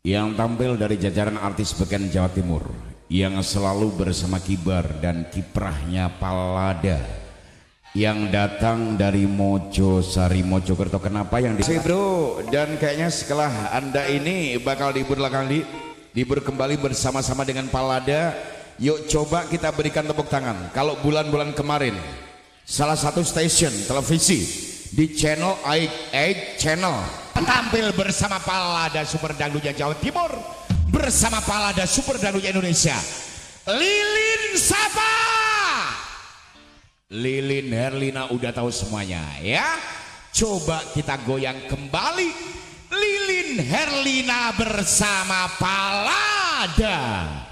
yang tampil dari jajaran artis bagian Jawa Timur yang selalu bersama kibar dan kiprahnya Palada. Yang datang dari Mojo Sari Mojokerto. Kenapa yang di bro. Dan kayaknya setelah anda ini bakal dibur kali dibur kembali bersama-sama dengan Palada. Yuk coba kita berikan tepuk tangan. Kalau bulan-bulan kemarin salah satu stasiun televisi di channel 8 channel tampil bersama Palada Super Dangdutnya Jawa Timur bersama Palada Super Dangdutnya Indonesia Lilin Sapa. Lilin Herlina udah tahu semuanya ya. Coba kita goyang kembali Lilin Herlina bersama Palada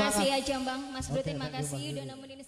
kasih ya Jambang. Mas Brutin, okay, makasih udah nemenin